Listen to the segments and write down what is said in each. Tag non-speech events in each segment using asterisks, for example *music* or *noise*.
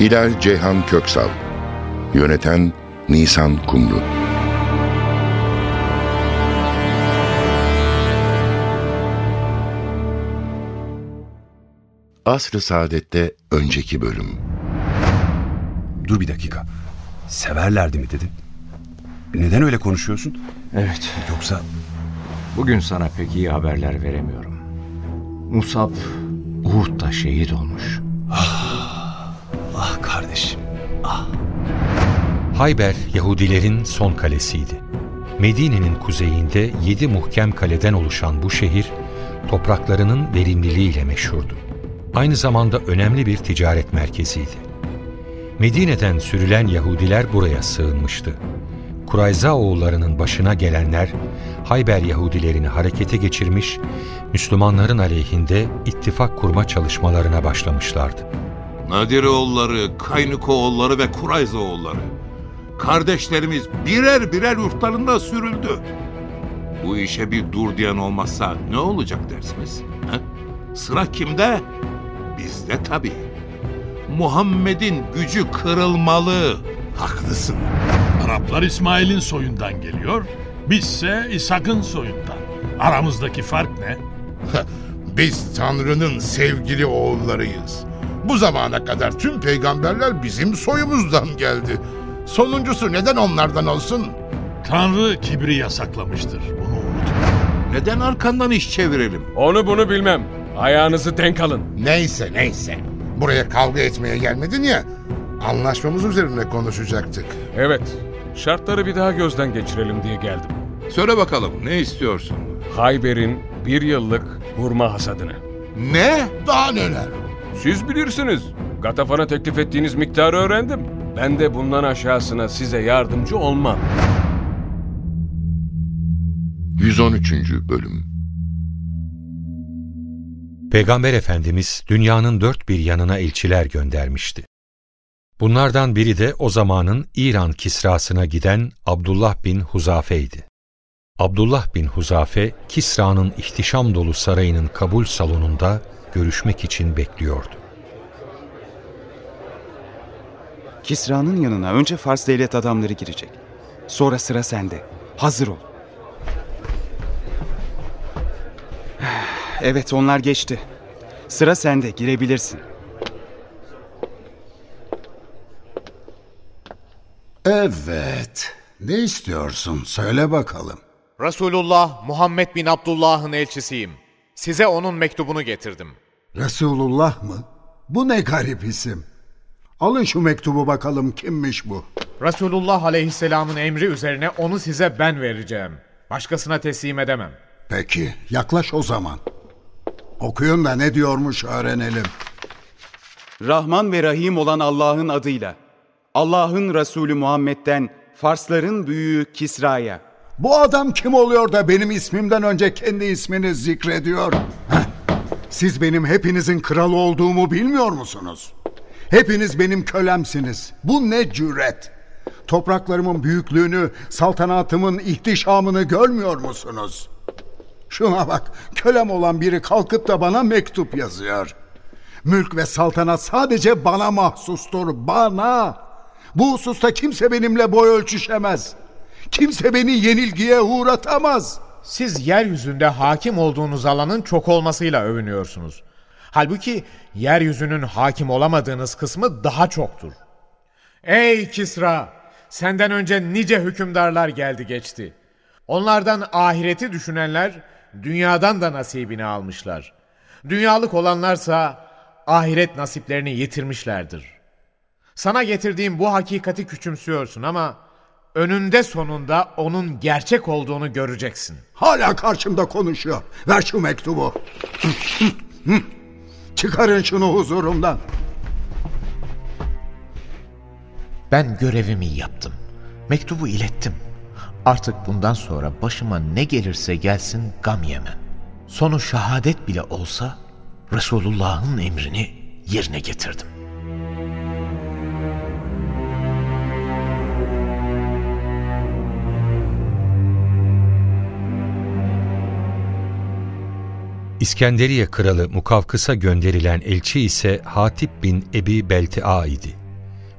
Hilal Ceyhan Köksal Yöneten Nisan Kumru Asr-ı Saadet'te önceki bölüm Dur bir dakika. Severlerdi mi dedin? Neden öyle konuşuyorsun? Evet, Yoksa bugün sana pek iyi haberler veremiyorum. Musab Uhud'da şehit olmuş. ah kardeşim. Hayber Yahudilerin son kalesiydi. Medine'nin kuzeyinde yedi muhkem kaleden oluşan bu şehir, topraklarının verimliliğiyle meşhurdu. Aynı zamanda önemli bir ticaret merkeziydi. Medine'den sürülen Yahudiler buraya sığınmıştı. Kurayza oğullarının başına gelenler, Hayber Yahudilerini harekete geçirmiş, Müslümanların aleyhinde ittifak kurma çalışmalarına başlamışlardı. Nadiroğulları, Kaynıkoğulları ve Kurayzoğulları. Kardeşlerimiz birer birer yurtlarında sürüldü. Bu işe bir dur diyen olmazsa ne olacak dersiniz? he? Sıra kimde? Bizde tabii. Muhammed'in gücü kırılmalı. Haklısın. Araplar İsmail'in soyundan geliyor, bizse İshak'ın soyundan. Aramızdaki fark ne? *laughs* Biz Tanrı'nın sevgili oğullarıyız. Bu zamana kadar tüm peygamberler bizim soyumuzdan geldi. Sonuncusu neden onlardan olsun? Tanrı kibri yasaklamıştır. Bunu unutma. Neden arkandan iş çevirelim? Onu bunu bilmem. Ayağınızı denk alın. Neyse neyse. Buraya kavga etmeye gelmedin ya. Anlaşmamız üzerine konuşacaktık. Evet, şartları bir daha gözden geçirelim diye geldim. Söyle bakalım ne istiyorsun? Hayber'in bir yıllık hurma hasadını. Ne? Daha neler? Siz bilirsiniz. Gatafan'a teklif ettiğiniz miktarı öğrendim. Ben de bundan aşağısına size yardımcı olmam. 113. Bölüm Peygamber Efendimiz dünyanın dört bir yanına elçiler göndermişti. Bunlardan biri de o zamanın İran Kisrasına giden Abdullah bin Huzafe'ydi. Abdullah bin Huzafe, Kisra'nın ihtişam dolu sarayının kabul salonunda görüşmek için bekliyordu. Kisra'nın yanına önce Fars devlet adamları girecek. Sonra sıra sende. Hazır ol. *sighs* Evet onlar geçti. Sıra sende girebilirsin. Evet. Ne istiyorsun? Söyle bakalım. Resulullah Muhammed bin Abdullah'ın elçisiyim. Size onun mektubunu getirdim. Resulullah mı? Bu ne garip isim. Alın şu mektubu bakalım kimmiş bu. Resulullah aleyhisselamın emri üzerine onu size ben vereceğim. Başkasına teslim edemem. Peki yaklaş o zaman. Okuyun da ne diyormuş öğrenelim. Rahman ve Rahim olan Allah'ın adıyla. Allah'ın Resulü Muhammed'den Farsların büyüğü Kisra'ya. Bu adam kim oluyor da benim ismimden önce kendi ismini zikrediyor? Siz benim hepinizin kralı olduğumu bilmiyor musunuz? Hepiniz benim kölemsiniz. Bu ne cüret? Topraklarımın büyüklüğünü, saltanatımın ihtişamını görmüyor musunuz? Şuna bak, kölem olan biri kalkıp da bana mektup yazıyor. Mülk ve saltanat sadece bana mahsustur, bana. Bu hususta kimse benimle boy ölçüşemez. Kimse beni yenilgiye uğratamaz. Siz yeryüzünde hakim olduğunuz alanın çok olmasıyla övünüyorsunuz. Halbuki yeryüzünün hakim olamadığınız kısmı daha çoktur. Ey Kisra! Senden önce nice hükümdarlar geldi geçti. Onlardan ahireti düşünenler dünyadan da nasibini almışlar. Dünyalık olanlarsa ahiret nasiplerini yitirmişlerdir. Sana getirdiğim bu hakikati küçümsüyorsun ama önünde sonunda onun gerçek olduğunu göreceksin. Hala karşımda konuşuyor. Ver şu mektubu. Çıkarın şunu huzurumdan. Ben görevimi yaptım. Mektubu ilettim. Artık bundan sonra başıma ne gelirse gelsin gam yemem. Sonu şehadet bile olsa Resulullah'ın emrini yerine getirdim. İskenderiye kralı Mukavkıs'a gönderilen elçi ise Hatip bin Ebi Beltia idi.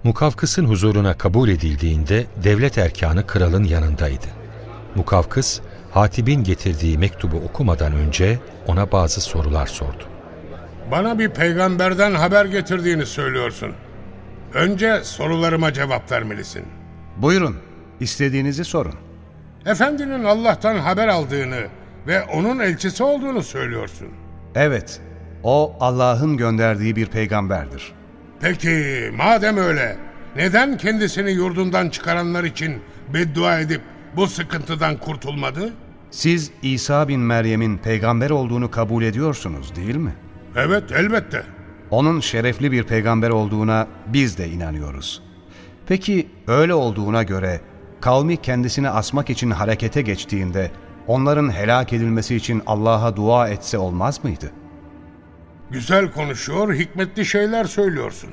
Mukavkıs'ın huzuruna kabul edildiğinde devlet erkanı kralın yanındaydı. Mukavkıs, Hatip'in getirdiği mektubu okumadan önce ona bazı sorular sordu. Bana bir peygamberden haber getirdiğini söylüyorsun. Önce sorularıma cevap vermelisin. Buyurun, istediğinizi sorun. Efendinin Allah'tan haber aldığını ve onun elçisi olduğunu söylüyorsun. Evet, o Allah'ın gönderdiği bir peygamberdir. Peki madem öyle neden kendisini yurdundan çıkaranlar için beddua edip bu sıkıntıdan kurtulmadı? Siz İsa bin Meryem'in peygamber olduğunu kabul ediyorsunuz değil mi? Evet elbette. Onun şerefli bir peygamber olduğuna biz de inanıyoruz. Peki öyle olduğuna göre kavmi kendisini asmak için harekete geçtiğinde onların helak edilmesi için Allah'a dua etse olmaz mıydı? Güzel konuşuyor, hikmetli şeyler söylüyorsun.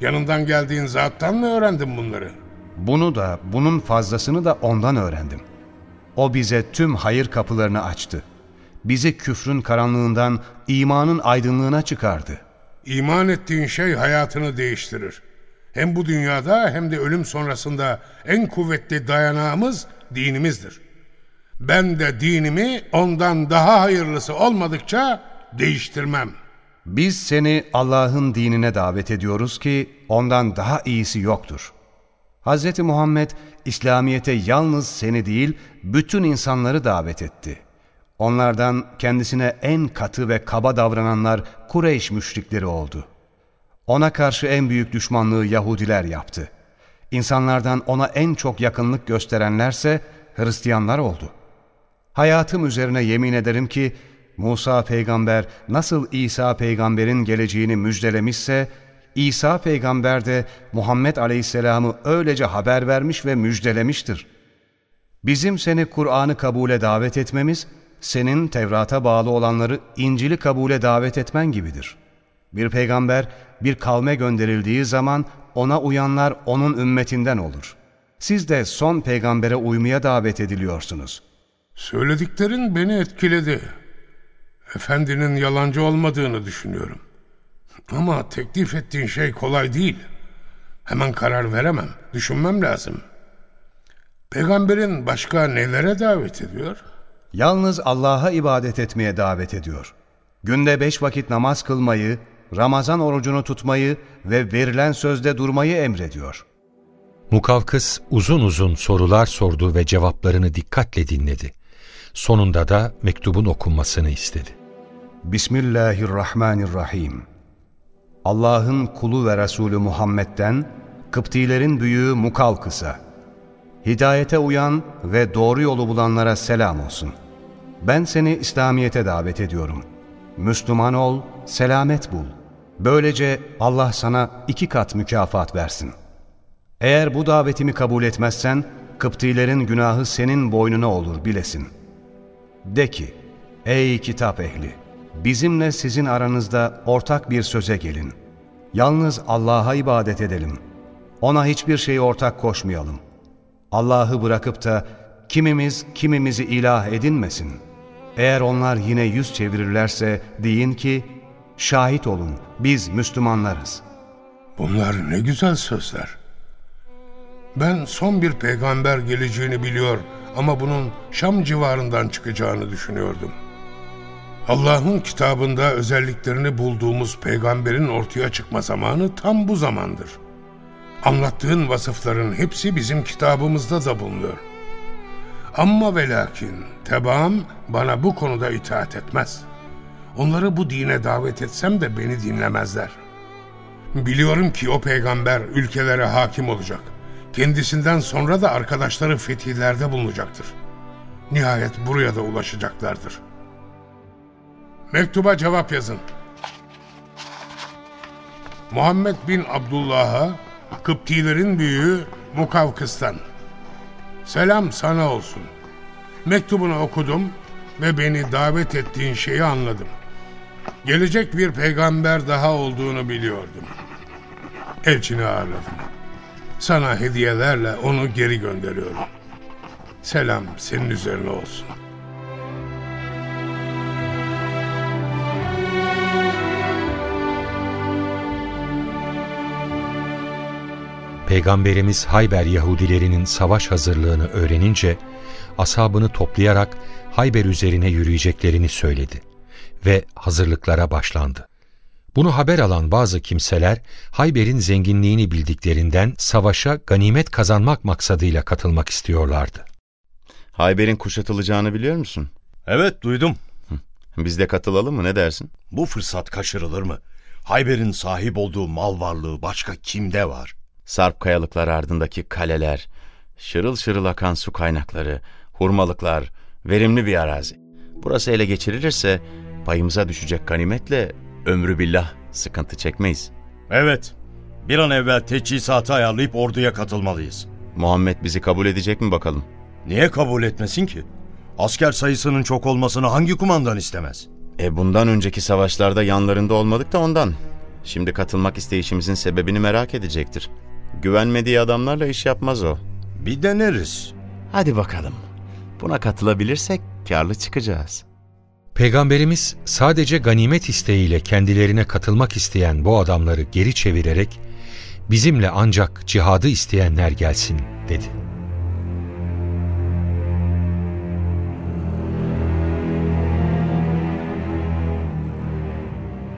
Yanından geldiğin zattan mı öğrendin bunları? Bunu da, bunun fazlasını da ondan öğrendim. O bize tüm hayır kapılarını açtı. Bizi küfrün karanlığından imanın aydınlığına çıkardı. İman ettiğin şey hayatını değiştirir. Hem bu dünyada hem de ölüm sonrasında en kuvvetli dayanağımız dinimizdir. Ben de dinimi ondan daha hayırlısı olmadıkça değiştirmem. Biz seni Allah'ın dinine davet ediyoruz ki ondan daha iyisi yoktur. Hz. Muhammed İslamiyet'e yalnız seni değil bütün insanları davet etti. Onlardan kendisine en katı ve kaba davrananlar Kureyş müşrikleri oldu. Ona karşı en büyük düşmanlığı Yahudiler yaptı. İnsanlardan ona en çok yakınlık gösterenlerse Hristiyanlar oldu. Hayatım üzerine yemin ederim ki Musa peygamber nasıl İsa peygamberin geleceğini müjdelemişse, İsa peygamber de Muhammed aleyhisselamı öylece haber vermiş ve müjdelemiştir. Bizim seni Kur'an'ı kabule davet etmemiz, senin Tevrat'a bağlı olanları İncil'i kabule davet etmen gibidir. Bir peygamber bir kavme gönderildiği zaman ona uyanlar onun ümmetinden olur. Siz de son peygambere uymaya davet ediliyorsunuz. Söylediklerin beni etkiledi. Efendinin yalancı olmadığını düşünüyorum. Ama teklif ettiğin şey kolay değil. Hemen karar veremem. Düşünmem lazım. Peygamberin başka nelere davet ediyor? Yalnız Allah'a ibadet etmeye davet ediyor. Günde beş vakit namaz kılmayı, Ramazan orucunu tutmayı ve verilen sözde durmayı emrediyor. Mukavkıs uzun uzun sorular sordu ve cevaplarını dikkatle dinledi. Sonunda da mektubun okunmasını istedi. Bismillahirrahmanirrahim. Allah'ın kulu ve Resulü Muhammed'den Kıptilerin büyüğü Mukavkıs'a, hidayete uyan ve doğru yolu bulanlara selam olsun. Ben seni İslamiyet'e davet ediyorum. Müslüman ol, selamet bul. Böylece Allah sana iki kat mükafat versin. Eğer bu davetimi kabul etmezsen, Kıptilerin günahı senin boynuna olur bilesin. De ki, ey kitap ehli! Bizimle sizin aranızda ortak bir söze gelin. Yalnız Allah'a ibadet edelim. Ona hiçbir şeyi ortak koşmayalım. Allah'ı bırakıp da kimimiz kimimizi ilah edinmesin. Eğer onlar yine yüz çevirirlerse deyin ki, şahit olun biz Müslümanlarız. Bunlar ne güzel sözler. Ben son bir peygamber geleceğini biliyor ama bunun Şam civarından çıkacağını düşünüyordum.'' Allah'ın kitabında özelliklerini bulduğumuz peygamberin ortaya çıkma zamanı tam bu zamandır. Anlattığın vasıfların hepsi bizim kitabımızda da bulunuyor. Amma ve lakin tebaam bana bu konuda itaat etmez. Onları bu dine davet etsem de beni dinlemezler. Biliyorum ki o peygamber ülkelere hakim olacak. Kendisinden sonra da arkadaşları fetihlerde bulunacaktır. Nihayet buraya da ulaşacaklardır.'' Mektuba cevap yazın. Muhammed bin Abdullah'a Kıptilerin büyüğü Mukavkıs'tan. Selam sana olsun. Mektubunu okudum ve beni davet ettiğin şeyi anladım. Gelecek bir peygamber daha olduğunu biliyordum. Elçini ağırladım. Sana hediyelerle onu geri gönderiyorum. Selam senin üzerine olsun. Peygamberimiz Hayber Yahudilerinin savaş hazırlığını öğrenince ashabını toplayarak Hayber üzerine yürüyeceklerini söyledi ve hazırlıklara başlandı. Bunu haber alan bazı kimseler Hayber'in zenginliğini bildiklerinden savaşa ganimet kazanmak maksadıyla katılmak istiyorlardı. Hayber'in kuşatılacağını biliyor musun? Evet duydum. Biz de katılalım mı ne dersin? Bu fırsat kaçırılır mı? Hayber'in sahip olduğu mal varlığı başka kimde var? Sarp kayalıklar ardındaki kaleler, şırıl şırıl akan su kaynakları, hurmalıklar, verimli bir arazi. Burası ele geçirilirse payımıza düşecek ganimetle ömrü billah sıkıntı çekmeyiz. Evet. Bir an evvel teçhizatı ayarlayıp orduya katılmalıyız. Muhammed bizi kabul edecek mi bakalım? Niye kabul etmesin ki? Asker sayısının çok olmasını hangi kumandan istemez? E bundan önceki savaşlarda yanlarında olmadık da ondan. Şimdi katılmak isteyişimizin sebebini merak edecektir. Güvenmediği adamlarla iş yapmaz o. Bir deneriz. Hadi bakalım. Buna katılabilirsek karlı çıkacağız. Peygamberimiz sadece ganimet isteğiyle kendilerine katılmak isteyen bu adamları geri çevirerek bizimle ancak cihadı isteyenler gelsin dedi.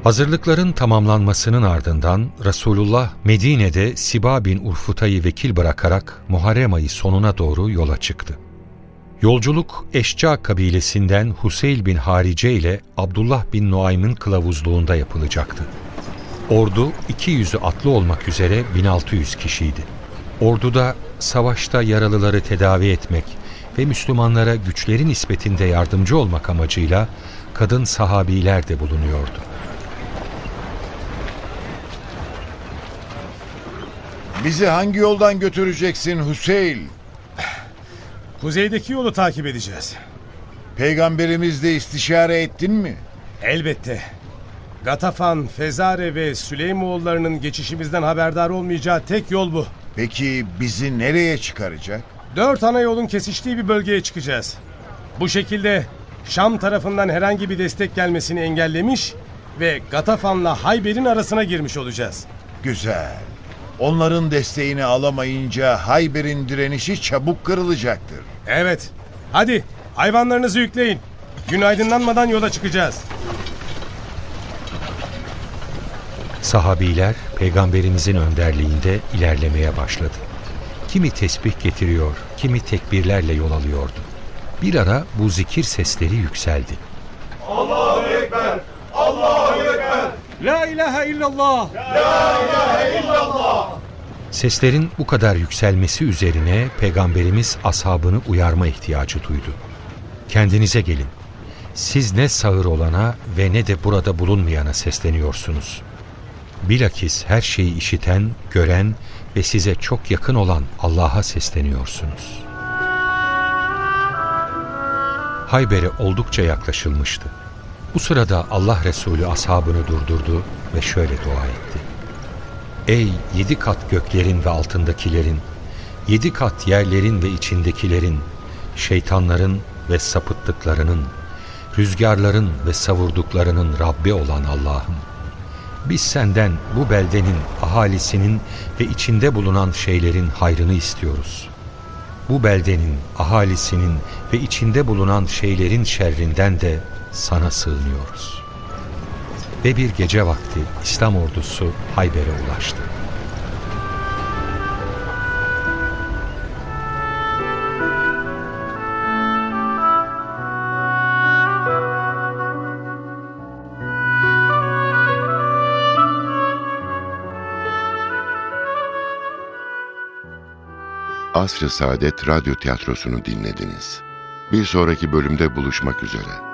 Hazırlıkların tamamlanmasının ardından Resulullah Medine'de Siba bin Urfuta'yı vekil bırakarak Muharrem ayı sonuna doğru yola çıktı. Yolculuk Eşca kabilesinden Huseyl bin Harice ile Abdullah bin Nuaym'ın kılavuzluğunda yapılacaktı. Ordu 200'ü atlı olmak üzere 1600 kişiydi. Orduda savaşta yaralıları tedavi etmek ve Müslümanlara güçleri nispetinde yardımcı olmak amacıyla kadın sahabiler de bulunuyordu. Bizi hangi yoldan götüreceksin Hüseyin? Kuzeydeki yolu takip edeceğiz. Peygamberimizle istişare ettin mi? Elbette. Gatafan, Fezare ve Süleymoğullarının geçişimizden haberdar olmayacağı tek yol bu. Peki bizi nereye çıkaracak? Dört ana yolun kesiştiği bir bölgeye çıkacağız. Bu şekilde Şam tarafından herhangi bir destek gelmesini engellemiş ve Gatafan'la Hayber'in arasına girmiş olacağız. Güzel. Onların desteğini alamayınca Hayber'in direnişi çabuk kırılacaktır. Evet. Hadi hayvanlarınızı yükleyin. Gün aydınlanmadan yola çıkacağız. Sahabiler peygamberimizin önderliğinde ilerlemeye başladı. Kimi tesbih getiriyor, kimi tekbirlerle yol alıyordu. Bir ara bu zikir sesleri yükseldi. Allahu Ekber! Allahu Ekber! La ilahe illallah! La ilahe illallah! Seslerin bu kadar yükselmesi üzerine Peygamberimiz ashabını uyarma ihtiyacı duydu. Kendinize gelin. Siz ne sağır olana ve ne de burada bulunmayana sesleniyorsunuz. Bilakis her şeyi işiten, gören ve size çok yakın olan Allah'a sesleniyorsunuz. Hayber'e oldukça yaklaşılmıştı. Bu sırada Allah Resulü ashabını durdurdu ve şöyle dua etti. Ey yedi kat göklerin ve altındakilerin, yedi kat yerlerin ve içindekilerin, şeytanların ve sapıttıklarının, rüzgarların ve savurduklarının Rabbi olan Allah'ım. Biz senden bu beldenin ahalisinin ve içinde bulunan şeylerin hayrını istiyoruz. Bu beldenin ahalisinin ve içinde bulunan şeylerin şerrinden de sana sığınıyoruz. Ve bir gece vakti İslam ordusu Hayber'e ulaştı. Asr-ı Saadet Radyo Tiyatrosu'nu dinlediniz. Bir sonraki bölümde buluşmak üzere.